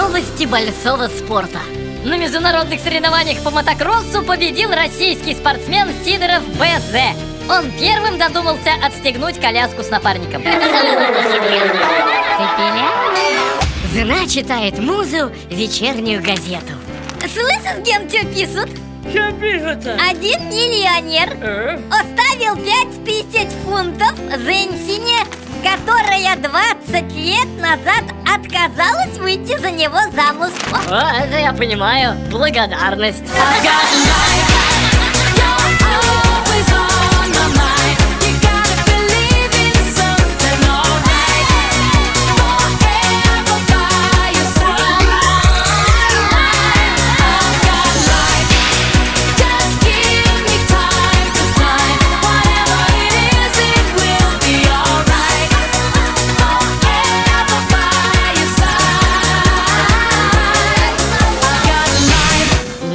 большого спорта. На международных соревнованиях по мотокроссу победил российский спортсмен Сидоров БЗ. Он первым додумался отстегнуть коляску с напарником. Жена читает музу вечернюю газету. Слышишь, Ген, что пишут? Что пишут-то? Один миллионер Э? оставил пять тысяч фунтов женщине, которая 20 лет назад отказалась выйти за него замуж. О, это я понимаю. Благодарность.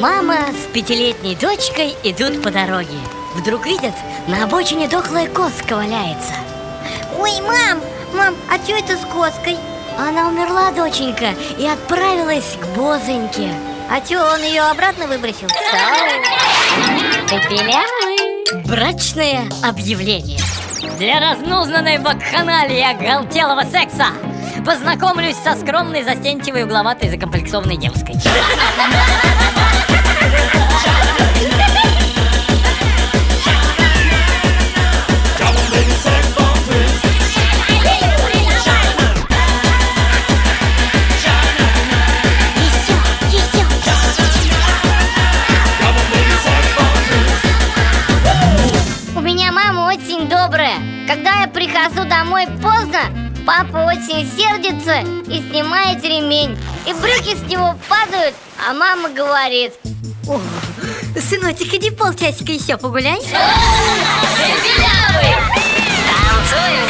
Мама с пятилетней дочкой идут по дороге. Вдруг видят, на обочине дохлая коска валяется. Ой, мам, мам, а что это с коской? Она умерла, доченька, и отправилась к Бозоньке. А что, он ее обратно выбросил? Брачное объявление Для разнузнанной вакханалии оголтелого секса Познакомлюсь со скромной, застенчивой, угловатой, закомплексованной девушкой мама очень добрая. Когда я прихожу домой поздно, Папа очень сердится и снимает ремень. И брюки с него падают, а мама говорит. О, Сыночек, иди полчасика еще погуляй. Танцуем,